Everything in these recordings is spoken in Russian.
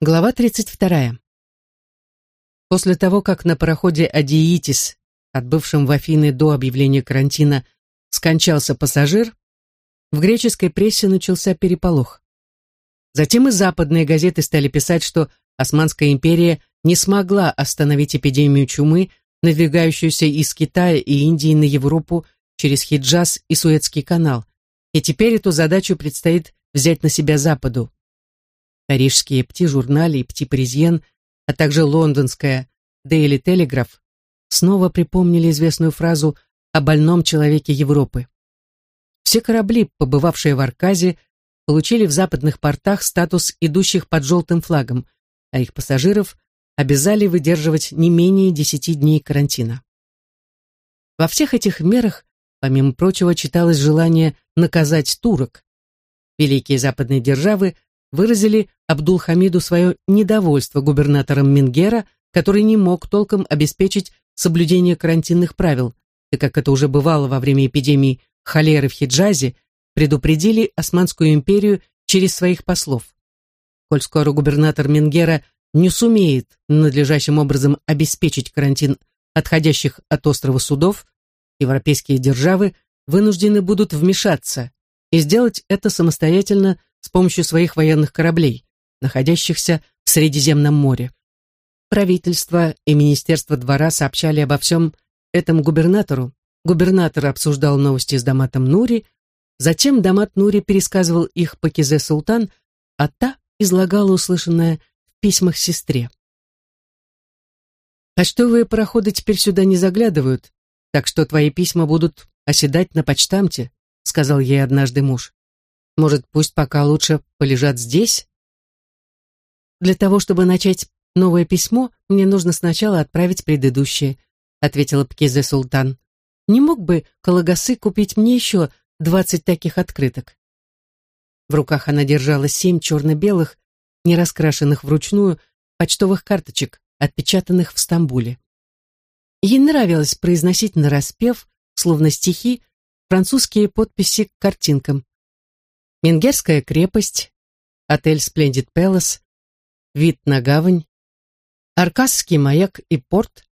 Глава 32. После того, как на пароходе «Адиитис», отбывшем в Афины до объявления карантина, скончался пассажир, в греческой прессе начался переполох. Затем и западные газеты стали писать, что Османская империя не смогла остановить эпидемию чумы, надвигающуюся из Китая и Индии на Европу через Хиджаз и Суэцкий канал, и теперь эту задачу предстоит взять на себя Западу. Парижские «Пти-журнали» и «Пти-паризьен», а также лондонская «Дейли Телеграф» снова припомнили известную фразу о больном человеке Европы. Все корабли, побывавшие в Арказе, получили в западных портах статус идущих под желтым флагом, а их пассажиров обязали выдерживать не менее 10 дней карантина. Во всех этих мерах, помимо прочего, читалось желание наказать турок. Великие западные державы выразили Абдулхамиду свое недовольство губернатором Мингера, который не мог толком обеспечить соблюдение карантинных правил, и, как это уже бывало во время эпидемии холеры в Хиджазе, предупредили Османскую империю через своих послов. Коль скоро губернатор Мингера не сумеет надлежащим образом обеспечить карантин отходящих от острова судов, европейские державы вынуждены будут вмешаться и сделать это самостоятельно с помощью своих военных кораблей, находящихся в Средиземном море. Правительство и Министерство двора сообщали обо всем этом губернатору. Губернатор обсуждал новости с Даматом Нури, затем Дамат Нури пересказывал их Пакизе Султан, а та излагала услышанное в письмах сестре. Почтовые пароходы теперь сюда не заглядывают, так что твои письма будут оседать на почтамте, сказал ей однажды муж. Может, пусть пока лучше полежат здесь? Для того, чтобы начать новое письмо, мне нужно сначала отправить предыдущее, ответила Пкизе Султан. Не мог бы Калагасы купить мне еще двадцать таких открыток? В руках она держала семь черно-белых, не раскрашенных вручную, почтовых карточек, отпечатанных в Стамбуле. Ей нравилось произносить нараспев, словно стихи, французские подписи к картинкам. Менгерская крепость, отель Splendid Palace, вид на гавань, Аркасский маяк и порт,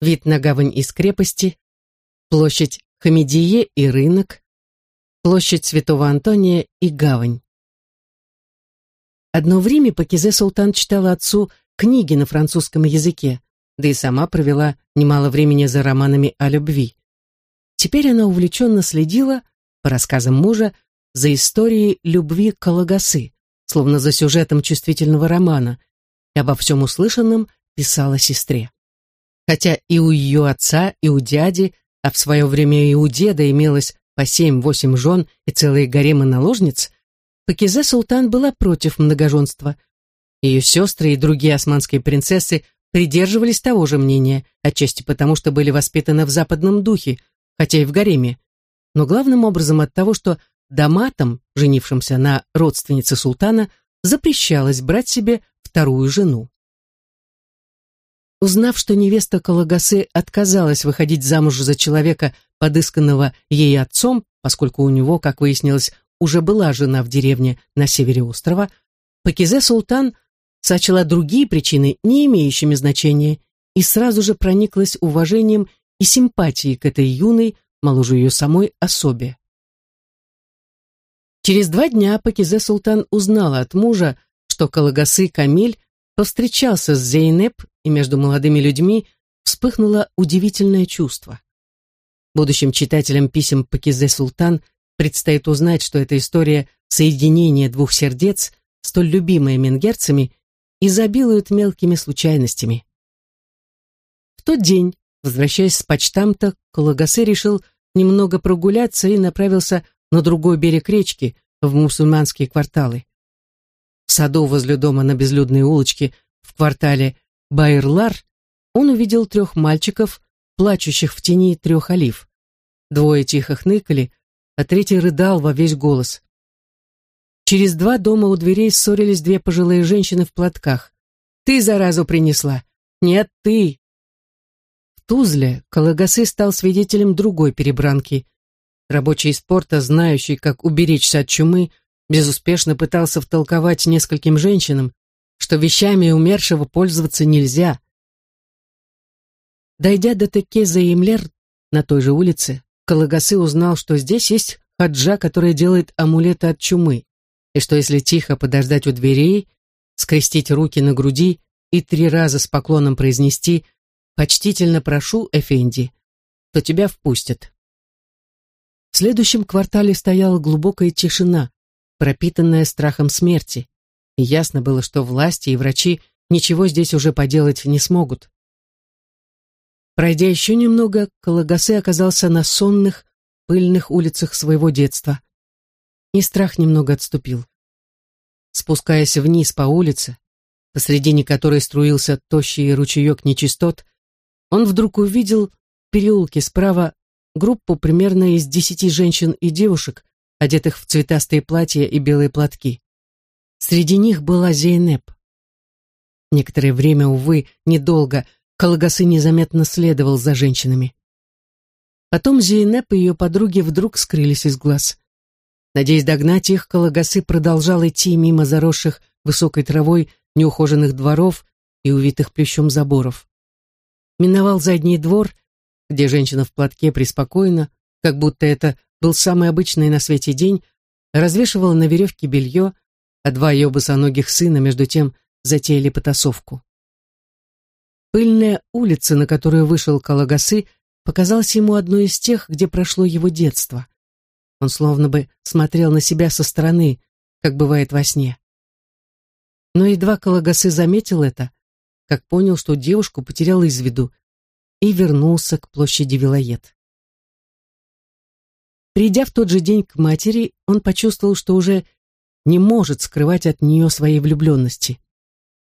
вид на гавань из крепости, площадь Хамедие и рынок, площадь Святого Антония и гавань. Одно время Пакизе Султан читала отцу книги на французском языке, да и сама провела немало времени за романами о любви. Теперь она увлеченно следила, по рассказам мужа, за историей любви Калагасы, словно за сюжетом чувствительного романа, и обо всем услышанном писала сестре. Хотя и у ее отца, и у дяди, а в свое время и у деда имелось по семь-восемь жен и целые гаремы наложниц, Пакизе Султан была против многоженства. Ее сестры и другие османские принцессы придерживались того же мнения, отчасти потому, что были воспитаны в западном духе, хотя и в гареме, но главным образом от того, что Даматам, женившимся на родственнице султана, запрещалось брать себе вторую жену. Узнав, что невеста Калагасы отказалась выходить замуж за человека, подысканного ей отцом, поскольку у него, как выяснилось, уже была жена в деревне на севере острова, Пакизе Султан сочла другие причины, не имеющими значения, и сразу же прониклась уважением и симпатией к этой юной, моложе ее самой, особе. Через два дня Пакизе Султан узнала от мужа, что Калагасы Камиль повстречался с Зейнеп, и между молодыми людьми вспыхнуло удивительное чувство. Будущим читателям писем Пакизе Султан предстоит узнать, что эта история соединения двух сердец, столь любимая менгерцами, изобилует мелкими случайностями. В тот день, возвращаясь с почтамта, Калагасы решил немного прогуляться и направился на другой берег речки, в мусульманские кварталы. В саду возле дома на безлюдной улочке в квартале Байрлар он увидел трех мальчиков, плачущих в тени трех олив. Двое тихо хныкали, а третий рыдал во весь голос. Через два дома у дверей ссорились две пожилые женщины в платках. «Ты заразу принесла!» «Нет, ты!» В Тузле Калагасы стал свидетелем другой перебранки. Рабочий спорта, знающий, как уберечься от чумы, безуспешно пытался втолковать нескольким женщинам, что вещами умершего пользоваться нельзя. Дойдя до Текеза и на той же улице, Калагасы узнал, что здесь есть хаджа, которая делает амулеты от чумы, и что если тихо подождать у дверей, скрестить руки на груди и три раза с поклоном произнести «Почтительно прошу, Эфенди», то тебя впустят. В следующем квартале стояла глубокая тишина, пропитанная страхом смерти, и ясно было, что власти и врачи ничего здесь уже поделать не смогут. Пройдя еще немного, Калагасе оказался на сонных, пыльных улицах своего детства. И страх немного отступил. Спускаясь вниз по улице, посредине которой струился тощий ручеек нечистот, он вдруг увидел в переулке справа группу примерно из десяти женщин и девушек, одетых в цветастые платья и белые платки. Среди них была Зейнеп. Некоторое время, увы, недолго, Калагасы незаметно следовал за женщинами. Потом Зейнеп и ее подруги вдруг скрылись из глаз. Надеясь догнать их, Калагасы продолжал идти мимо заросших высокой травой неухоженных дворов и увитых плющом заборов. Миновал задний двор, где женщина в платке преспокойно, как будто это был самый обычный на свете день, развешивала на веревке белье, а два ее босоногих сына, между тем, затеяли потасовку. Пыльная улица, на которую вышел Калагасы, показалась ему одной из тех, где прошло его детство. Он словно бы смотрел на себя со стороны, как бывает во сне. Но едва Калагасы заметил это, как понял, что девушку потерял из виду, и вернулся к площади Вилоед. Придя в тот же день к матери, он почувствовал, что уже не может скрывать от нее своей влюбленности.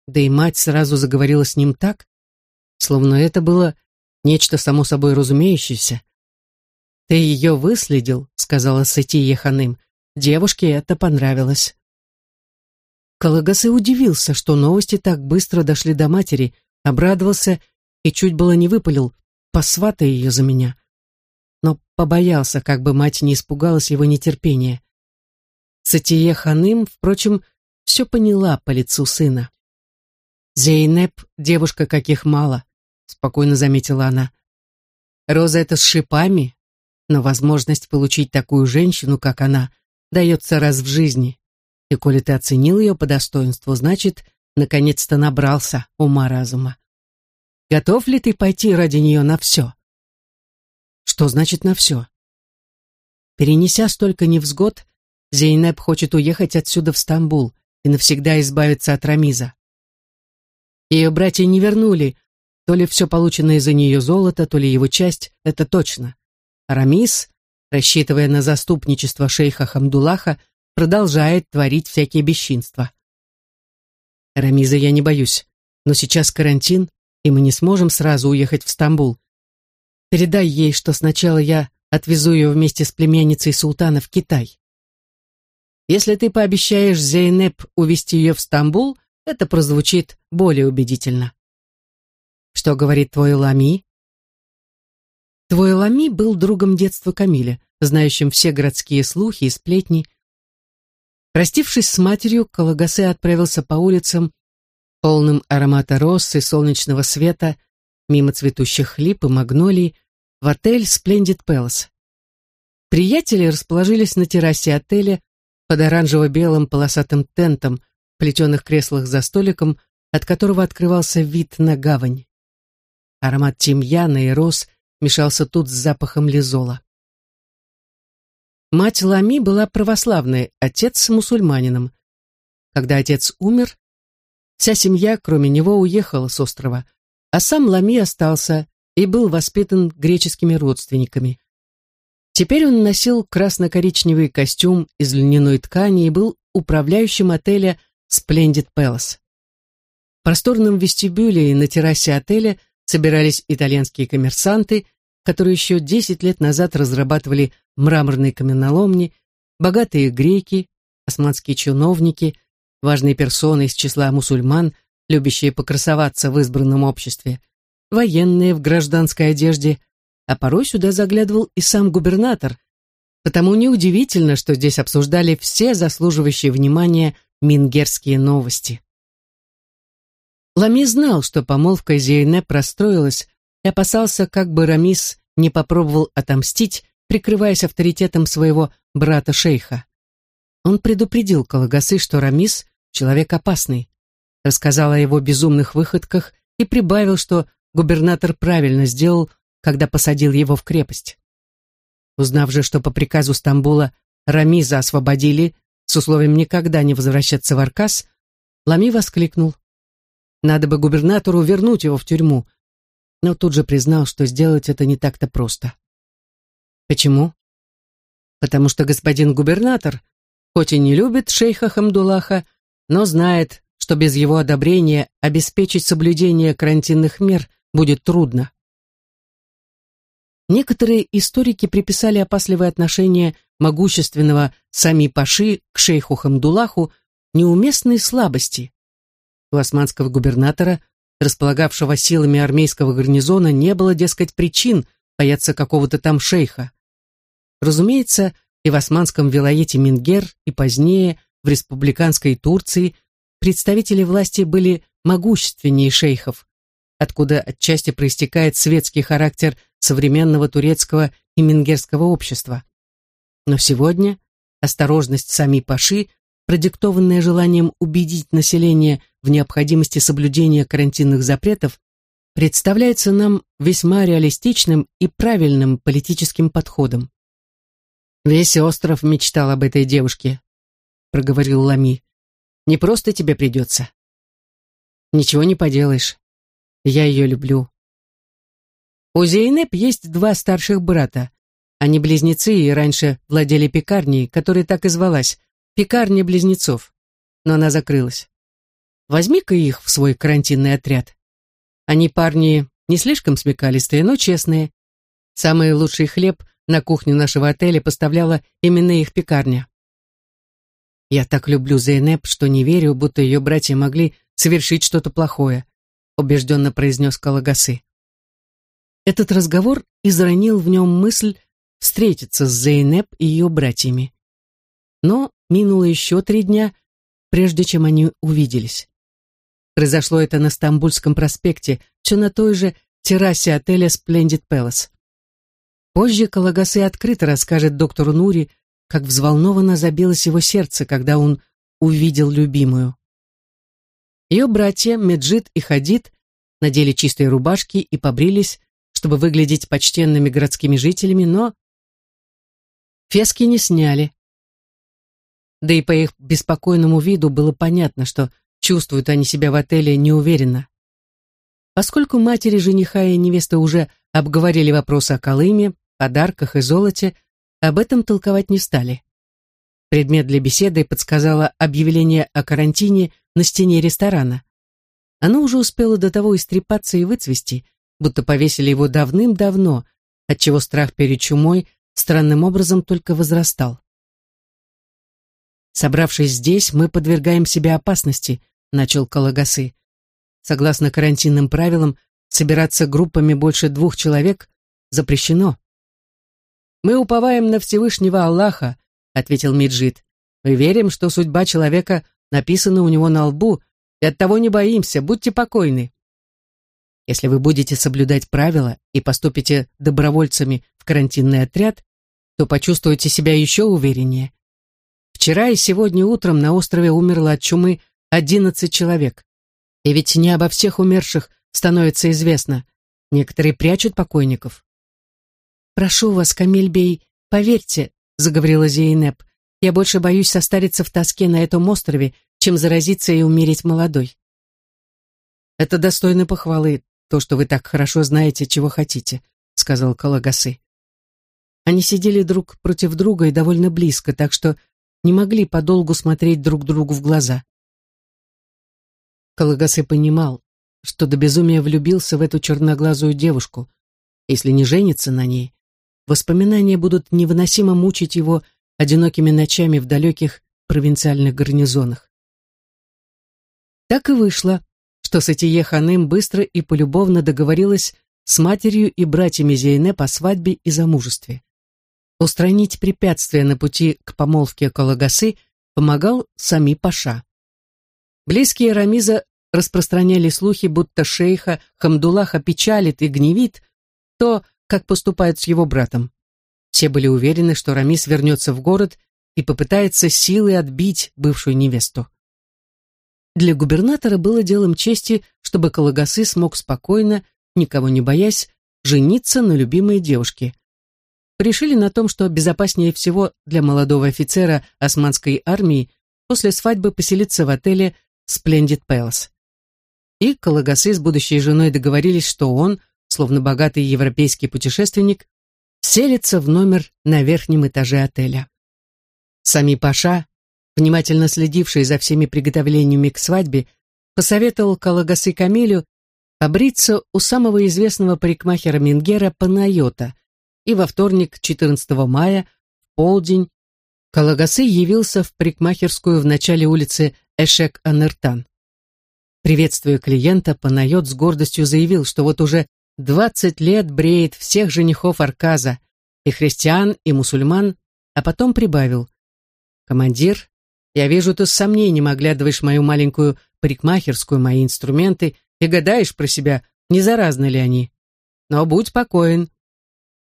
Да и мать сразу заговорила с ним так, словно это было нечто само собой разумеющееся. «Ты ее выследил», — сказала Сатия Ханым. «Девушке это понравилось». Калагасы удивился, что новости так быстро дошли до матери, обрадовался и чуть было не выпалил, посватай ее за меня. Но побоялся, как бы мать не испугалась его нетерпения. Сатие Ханым, впрочем, все поняла по лицу сына. «Зейнеп — девушка, каких мало», — спокойно заметила она. «Роза — это с шипами, но возможность получить такую женщину, как она, дается раз в жизни. И коли ты оценил ее по достоинству, значит, наконец-то набрался ума-разума. Готов ли ты пойти ради нее на все? Что значит на все? Перенеся столько невзгод, Зейнеп хочет уехать отсюда в Стамбул и навсегда избавиться от Рамиза. Ее братья не вернули, то ли все полученное за нее золото, то ли его часть, это точно. Рамис, рассчитывая на заступничество шейха Хамдулаха, продолжает творить всякие бесчинства. Рамиза я не боюсь, но сейчас карантин, и мы не сможем сразу уехать в Стамбул. Передай ей, что сначала я отвезу ее вместе с племянницей султана в Китай. Если ты пообещаешь Зейнеп увезти ее в Стамбул, это прозвучит более убедительно. Что говорит твой Лами? Твой Лами был другом детства Камиля, знающим все городские слухи и сплетни. Простившись с матерью, Калагасе отправился по улицам, полным аромата роз и солнечного света, мимо цветущих лип и магнолий, в отель Splendid Palace. Приятели расположились на террасе отеля под оранжево-белым полосатым тентом, в плетеных креслах за столиком, от которого открывался вид на гавань. Аромат тимьяна и роз мешался тут с запахом лизола. Мать Лами была православной, отец мусульманином. Когда отец умер, вся семья, кроме него, уехала с острова, а сам Лами остался и был воспитан греческими родственниками. Теперь он носил красно-коричневый костюм из льняной ткани и был управляющим отеля Splendid Palace. В просторном вестибюле и на террасе отеля собирались итальянские коммерсанты, которые еще 10 лет назад разрабатывали мраморные каменоломни, богатые греки, османские чиновники, важные персоны из числа мусульман, любящие покрасоваться в избранном обществе, военные в гражданской одежде, а порой сюда заглядывал и сам губернатор, потому неудивительно, что здесь обсуждали все заслуживающие внимания мингерские новости. Лами знал, что помолвка Зейнеп расстроилась и опасался, как бы Рамис не попробовал отомстить, прикрываясь авторитетом своего брата-шейха. Он предупредил Калагасы, что Рамис — человек опасный, рассказал о его безумных выходках и прибавил, что губернатор правильно сделал, когда посадил его в крепость. Узнав же, что по приказу Стамбула Рамиза освободили с условием никогда не возвращаться в Аркас, Лами воскликнул. Надо бы губернатору вернуть его в тюрьму, но тут же признал, что сделать это не так-то просто. Почему? Потому что господин губернатор, хоть и не любит шейха Хамдулаха, но знает, что без его одобрения обеспечить соблюдение карантинных мер будет трудно. Некоторые историки приписали опасливое отношение могущественного Сами Паши к шейху Хамдулаху неуместной слабости. У османского губернатора, располагавшего силами армейского гарнизона, не было, дескать, причин бояться какого-то там шейха. Разумеется, и в османском вилоете Мингер, и позднее в республиканской Турции представители власти были могущественнее шейхов, откуда отчасти проистекает светский характер современного турецкого и мингерского общества. Но сегодня осторожность сами Паши, продиктованная желанием убедить население в необходимости соблюдения карантинных запретов, представляется нам весьма реалистичным и правильным политическим подходом. «Весь остров мечтал об этой девушке», — проговорил Лами. «Не просто тебе придется». «Ничего не поделаешь. Я ее люблю. У Зейнеп есть два старших брата. Они близнецы и раньше владели пекарней, которая так и звалась «Пекарня близнецов». Но она закрылась. Возьми-ка их в свой карантинный отряд. Они парни не слишком смекалистые, но честные. Самый лучший хлеб на кухню нашего отеля поставляла именно их пекарня. Я так люблю Зейнеп, что не верю, будто ее братья могли совершить что-то плохое, убежденно произнес Калагасы. Этот разговор изранил в нем мысль встретиться с Зейнеп и ее братьями. Но минуло еще три дня, прежде чем они увиделись. Произошло это на Стамбульском проспекте, все на той же террасе отеля Splendid Palace. Позже Калагасы открыто расскажет доктору Нури, как взволнованно забилось его сердце, когда он увидел любимую. Ее братья Меджид и Хадид надели чистые рубашки и побрились, чтобы выглядеть почтенными городскими жителями, но фески не сняли. Да и по их беспокойному виду было понятно, что чувствуют они себя в отеле неуверенно. Поскольку матери жениха и невесты уже обговорили вопрос о Колыме, подарках и золоте, об этом толковать не стали. Предмет для беседы подсказало объявление о карантине на стене ресторана. Оно уже успело до того истрепаться и выцвести, будто повесили его давным-давно, отчего страх перед чумой странным образом только возрастал. «Собравшись здесь, мы подвергаем себя опасности», — начал Калагасы. «Согласно карантинным правилам, собираться группами больше двух человек запрещено». «Мы уповаем на Всевышнего Аллаха», — ответил Миджид. «Мы верим, что судьба человека написана у него на лбу, и оттого не боимся, будьте покойны». Если вы будете соблюдать правила и поступите добровольцами в карантинный отряд, то почувствуете себя еще увереннее. Вчера и сегодня утром на острове умерло от чумы 11 человек. И ведь не обо всех умерших становится известно. Некоторые прячут покойников. «Прошу вас, Камиль Бей, поверьте», — заговорила Зейнеп, «я больше боюсь состариться в тоске на этом острове, чем заразиться и умереть молодой». «Это достойно похвалы, то, что вы так хорошо знаете, чего хотите», — сказал Калагасы. Они сидели друг против друга и довольно близко, так что не могли подолгу смотреть друг другу в глаза. Калагасы понимал, что до безумия влюбился в эту черноглазую девушку. Если не женится на ней, воспоминания будут невыносимо мучить его одинокими ночами в далеких провинциальных гарнизонах. Так и вышло, что Сатие Ханым быстро и полюбовно договорилась с матерью и братьями Зейне по свадьбе и замужестве. Устранить препятствия на пути к помолвке Калагасы помогал сами Паша. Близкие Рамиза распространяли слухи, будто шейха Хамдулаха печалит и гневит то, как поступают с его братом. Все были уверены, что Рамис вернется в город и попытается силой отбить бывшую невесту. Для губернатора было делом чести, чтобы Калагасы смог спокойно, никого не боясь, жениться на любимой девушке. Решили на том, что безопаснее всего для молодого офицера османской армии после свадьбы поселиться в отеле Splendid Palace. И Калагасы с будущей женой договорились, что он, словно богатый европейский путешественник, селится в номер на верхнем этаже отеля. Сами Паша, внимательно следивший за всеми приготовлениями к свадьбе, посоветовал Калагасы Камилю побриться у самого известного парикмахера Мингера Панайота, и во вторник, 14 мая, в полдень, Калагасы явился в парикмахерскую в начале улицы Эшек-Анертан. Приветствуя клиента, Панайот с гордостью заявил, что вот уже 20 лет бреет всех женихов Арказа, и христиан, и мусульман, а потом прибавил. «Командир, я вижу, ты с сомнением оглядываешь мою маленькую парикмахерскую, мои инструменты и гадаешь про себя, не заразны ли они. Но будь покоен.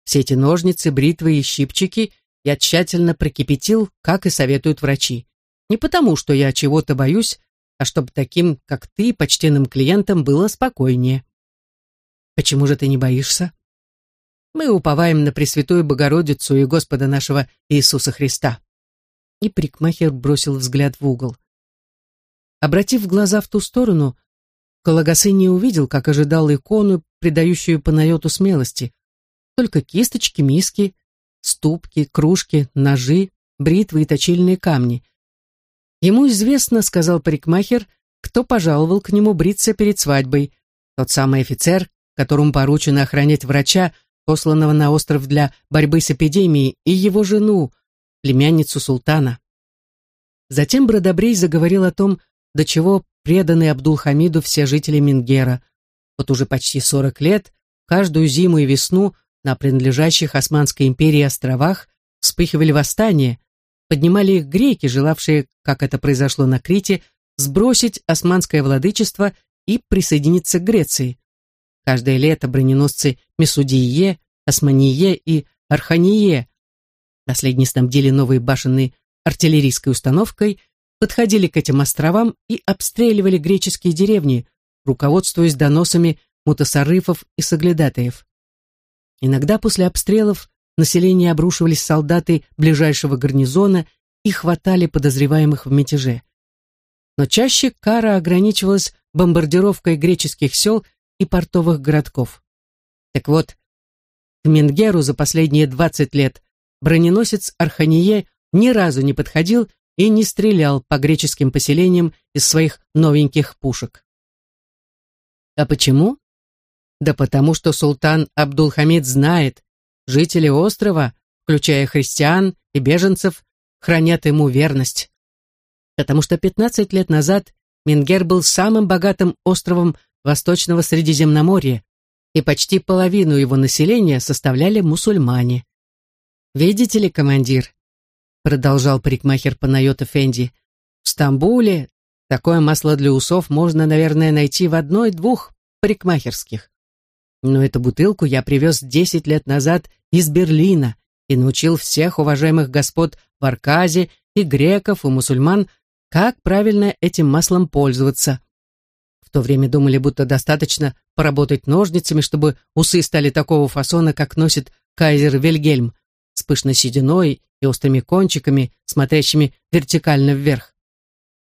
Все эти ножницы, бритвы и щипчики я тщательно прокипятил, как и советуют врачи. Не потому, что я чего-то боюсь, а чтобы таким, как ты, почтенным клиентам, было спокойнее. Почему же ты не боишься? Мы уповаем на Пресвятую Богородицу и Господа нашего Иисуса Христа. И парикмахер бросил взгляд в угол. Обратив глаза в ту сторону, Калагасы не увидел, как ожидал икону, придающую Панайоту смелости. Только кисточки, миски, ступки, кружки, ножи, бритвы и точильные камни. Ему известно, сказал парикмахер, кто пожаловал к нему бриться перед свадьбой. Тот самый офицер, которому поручено охранять врача, посланного на остров для борьбы с эпидемией, и его жену, племянницу султана. Затем Бродобрей заговорил о том, до чего преданы Абдул-Хамиду все жители Мингера. Вот уже почти сорок лет, каждую зиму и весну на принадлежащих Османской империи островах вспыхивали восстания, поднимали их греки, желавшие, как это произошло на Крите, сбросить османское владычество и присоединиться к Греции. Каждое лето броненосцы Месудие, Османие и Архание, последние снабдили новой башенной артиллерийской установкой, подходили к этим островам и обстреливали греческие деревни, руководствуясь доносами мутасарыфов и соглядатаев. Иногда после обстрелов население обрушивались солдаты ближайшего гарнизона и хватали подозреваемых в мятеже. Но чаще кара ограничивалась бомбардировкой греческих сел и портовых городков. Так вот, к Менгеру за последние 20 лет броненосец Архание ни разу не подходил и не стрелял по греческим поселениям из своих новеньких пушек. А почему? Да потому что султан Абдулхамид знает, жители острова, включая христиан и беженцев, хранят ему верность. Потому что 15 лет назад Менгер был самым богатым островом Восточного Средиземноморья, и почти половину его населения составляли мусульмане. «Видите ли, командир?» продолжал парикмахер Панайот Фенди. «В Стамбуле такое масло для усов можно, наверное, найти в одной-двух парикмахерских. Но эту бутылку я привез десять лет назад из Берлина и научил всех уважаемых господ в Арказе и греков, и мусульман, как правильно этим маслом пользоваться то время думали, будто достаточно поработать ножницами, чтобы усы стали такого фасона, как носит кайзер Вильгельм, с пышной сединой и острыми кончиками, смотрящими вертикально вверх.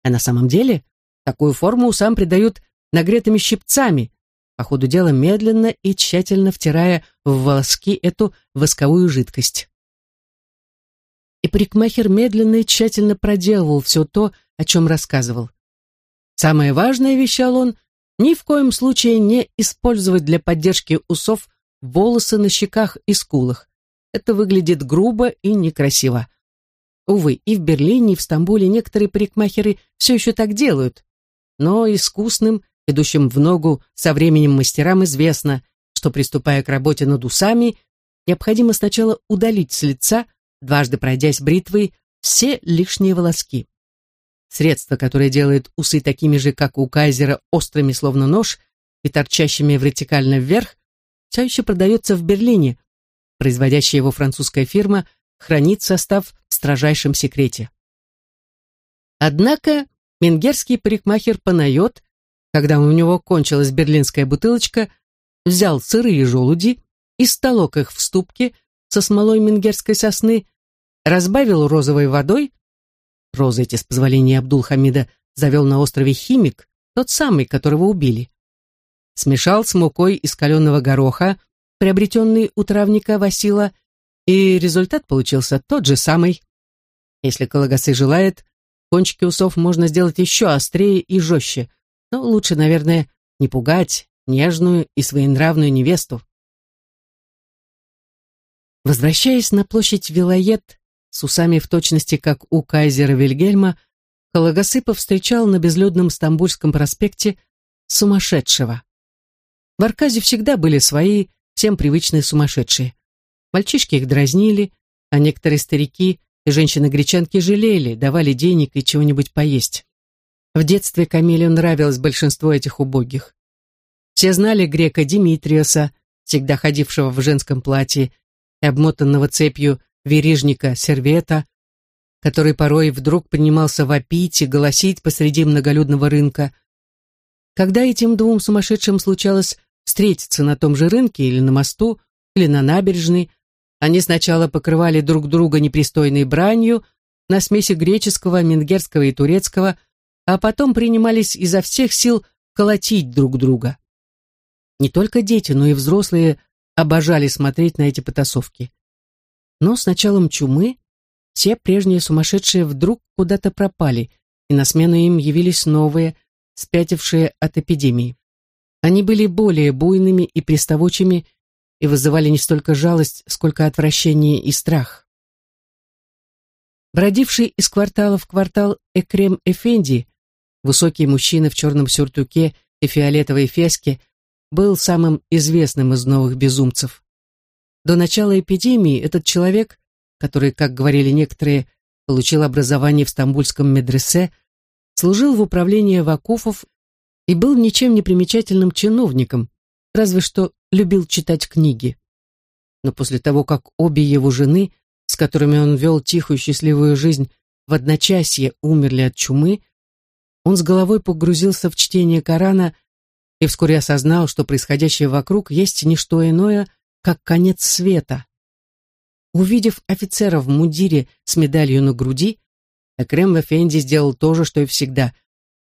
А на самом деле такую форму усам придают нагретыми щипцами, по ходу дела медленно и тщательно втирая в волоски эту восковую жидкость. И парикмахер медленно и тщательно проделывал все то, о чем рассказывал. Самое важное, вещал он, ни в коем случае не использовать для поддержки усов волосы на щеках и скулах. Это выглядит грубо и некрасиво. Увы, и в Берлине, и в Стамбуле некоторые парикмахеры все еще так делают. Но искусным, идущим в ногу со временем мастерам известно, что, приступая к работе над усами, необходимо сначала удалить с лица, дважды пройдясь бритвой, все лишние волоски. Средство, которое делает усы такими же, как у кайзера, острыми, словно нож, и торчащими вертикально вверх, все еще продается в Берлине. Производящая его французская фирма хранит состав в строжайшем секрете. Однако менгерский парикмахер Панайот, когда у него кончилась берлинская бутылочка, взял сырые желуди и столок их в ступке со смолой менгерской сосны, разбавил розовой водой, розы эти, с позволения Абдул-Хамида, завел на острове химик, тот самый, которого убили. Смешал с мукой из каленого гороха, приобретенный у травника Васила, и результат получился тот же самый. Если Калагасы желает, кончики усов можно сделать еще острее и жестче, но лучше, наверное, не пугать нежную и своенравную невесту. Возвращаясь на площадь Вилает, с усами в точности, как у кайзера Вильгельма, Калагасыпов встречал на безлюдном Стамбульском проспекте сумасшедшего. В Арказе всегда были свои, всем привычные сумасшедшие. Мальчишки их дразнили, а некоторые старики и женщины-гречанки жалели, давали денег и чего-нибудь поесть. В детстве Камилю нравилось большинство этих убогих. Все знали грека Димитриоса, всегда ходившего в женском платье, и обмотанного цепью верижника Сервета, который порой вдруг принимался вопить и голосить посреди многолюдного рынка. Когда этим двум сумасшедшим случалось встретиться на том же рынке или на мосту, или на набережной, они сначала покрывали друг друга непристойной бранью на смеси греческого, менгерского и турецкого, а потом принимались изо всех сил колотить друг друга. Не только дети, но и взрослые обожали смотреть на эти потасовки. Но с началом чумы все прежние сумасшедшие вдруг куда-то пропали, и на смену им явились новые, спятившие от эпидемии. Они были более буйными и приставучими и вызывали не столько жалость, сколько отвращение и страх. Бродивший из квартала в квартал Экрем Эфенди, высокий мужчина в черном сюртуке и фиолетовой феске, был самым известным из новых безумцев. До начала эпидемии этот человек, который, как говорили некоторые, получил образование в стамбульском медресе, служил в управлении вакуфов и был ничем не примечательным чиновником, разве что любил читать книги. Но после того, как обе его жены, с которыми он вел тихую счастливую жизнь, в одночасье умерли от чумы, он с головой погрузился в чтение Корана и вскоре осознал, что происходящее вокруг есть не что иное, как конец света. Увидев офицера в мундире с медалью на груди, Экрем Эфенди сделал то же, что и всегда.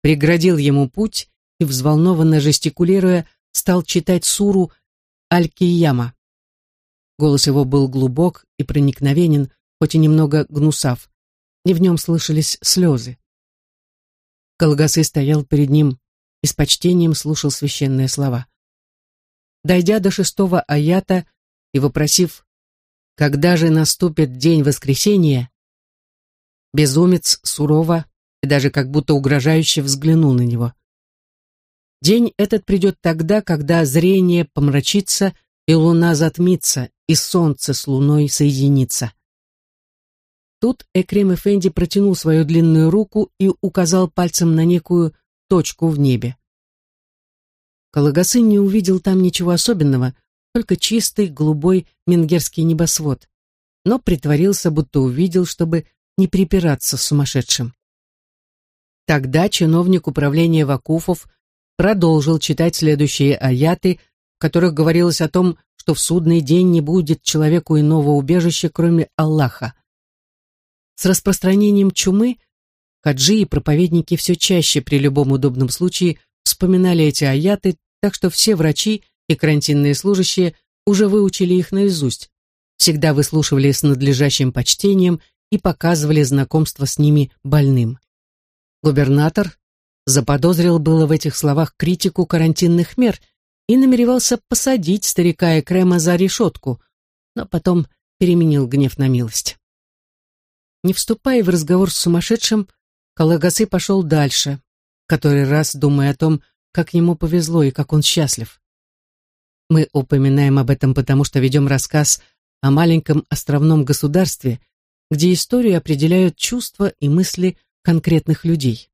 Преградил ему путь и, взволнованно жестикулируя, стал читать суру Аль-Кияма. Голос его был глубок и проникновенен, хоть и немного гнусав, и в нем слышались слезы. Калгасы стоял перед ним и с почтением слушал священные слова. Дойдя до шестого аята и вопросив, когда же наступит день воскресения, безумец сурово и даже как будто угрожающе взглянул на него. День этот придет тогда, когда зрение помрачится, и луна затмится, и солнце с луной соединится. Тут Экрем Эфенди протянул свою длинную руку и указал пальцем на некую точку в небе. Калагасы не увидел там ничего особенного, только чистый, голубой менгерский небосвод, но притворился, будто увидел, чтобы не припираться с сумасшедшим. Тогда чиновник управления Вакуфов продолжил читать следующие аяты, в которых говорилось о том, что в судный день не будет человеку иного убежища, кроме Аллаха. С распространением чумы хаджи и проповедники все чаще при любом удобном случае вспоминали эти аяты так что все врачи и карантинные служащие уже выучили их наизусть, всегда выслушивали с надлежащим почтением и показывали знакомство с ними больным. Губернатор заподозрил было в этих словах критику карантинных мер и намеревался посадить старика Экрема за решетку, но потом переменил гнев на милость. Не вступая в разговор с сумасшедшим, Калагасы пошел дальше, который раз думая о том, как ему повезло и как он счастлив. Мы упоминаем об этом потому, что ведем рассказ о маленьком островном государстве, где историю определяют чувства и мысли конкретных людей.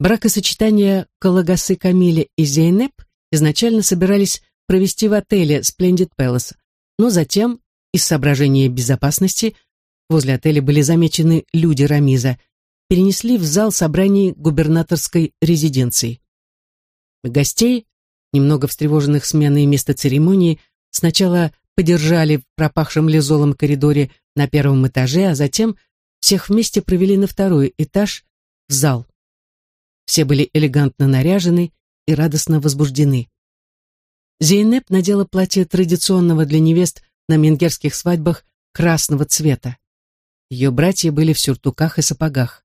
Бракосочетание Калагасы Камиля и Зейнеп изначально собирались провести в отеле Splendid Palace, но затем, из соображения безопасности, возле отеля были замечены люди Рамиза, перенесли в зал собраний губернаторской резиденции. Гостей, немного встревоженных сменой места церемонии, сначала подержали в пропахшем лизолом коридоре на первом этаже, а затем всех вместе провели на второй этаж, в зал. Все были элегантно наряжены и радостно возбуждены. Зейнеп надела платье традиционного для невест на менгерских свадьбах красного цвета. Ее братья были в сюртуках и сапогах.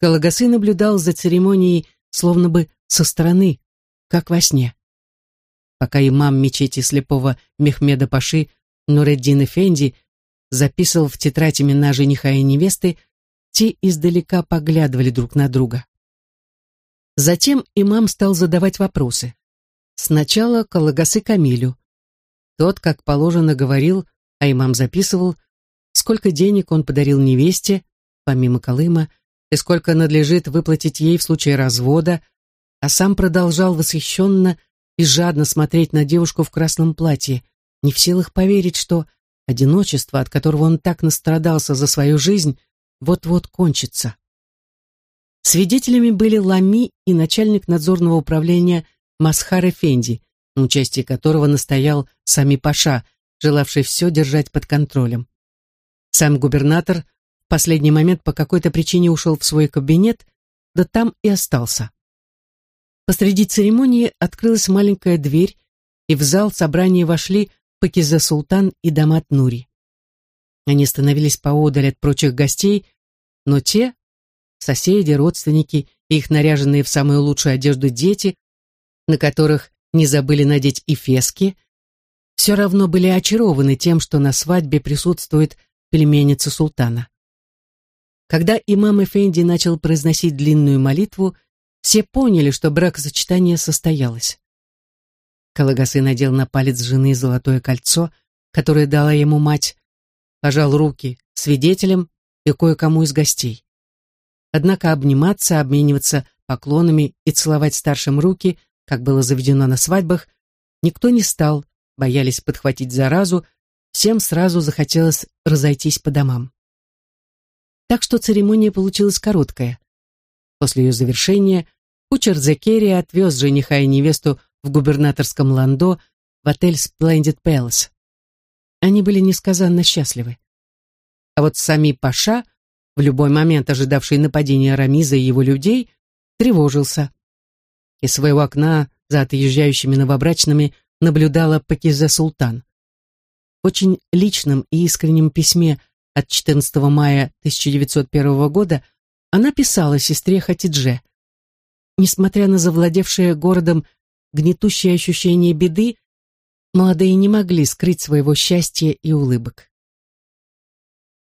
Калагасы наблюдал за церемонией словно бы со стороны, как во сне. Пока имам мечети слепого Мехмеда Паши Нуреддин Эфенди записывал в тетрадь имена жениха и невесты, те издалека поглядывали друг на друга. Затем имам стал задавать вопросы. Сначала Калагасы Камилю. Тот, как положено, говорил, а имам записывал, сколько денег он подарил невесте, помимо Колыма, и сколько надлежит выплатить ей в случае развода, а сам продолжал восхищенно и жадно смотреть на девушку в красном платье, не в силах поверить, что одиночество, от которого он так настрадался за свою жизнь, вот-вот кончится. Свидетелями были Лами и начальник надзорного управления Масхар Эфенди, на участие которого настоял сами Паша, желавший все держать под контролем. Сам губернатор в последний момент по какой-то причине ушел в свой кабинет, да там и остался. Посреди церемонии открылась маленькая дверь, и в зал собрания вошли Пакиза Султан и Дамат Нури. Они становились поодаль от прочих гостей, но те, соседи, родственники и их наряженные в самую лучшую одежду дети, на которых не забыли надеть и фески, все равно были очарованы тем, что на свадьбе присутствует племянница султана. Когда имам Эфенди начал произносить длинную молитву, все поняли, что бракосочетание состоялось. Калагасы надел на палец жены золотое кольцо, которое дала ему мать, пожал руки свидетелям и кое-кому из гостей. Однако обниматься, обмениваться поклонами и целовать старшим руки – как было заведено на свадьбах, никто не стал, боялись подхватить заразу, всем сразу захотелось разойтись по домам. Так что церемония получилась короткая. После ее завершения кучер Зекерия отвез жениха и невесту в губернаторском ландо в отель Splendid Palace. Они были несказанно счастливы. А вот сами Паша, в любой момент ожидавший нападения Рамиза и его людей, тревожился. Из своего окна за отъезжающими новобрачными наблюдала Пакиза Султан. В очень личном и искреннем письме от 14 мая 1901 года она писала сестре Хатидже. Несмотря на завладевшее городом гнетущее ощущение беды, молодые не могли скрыть своего счастья и улыбок.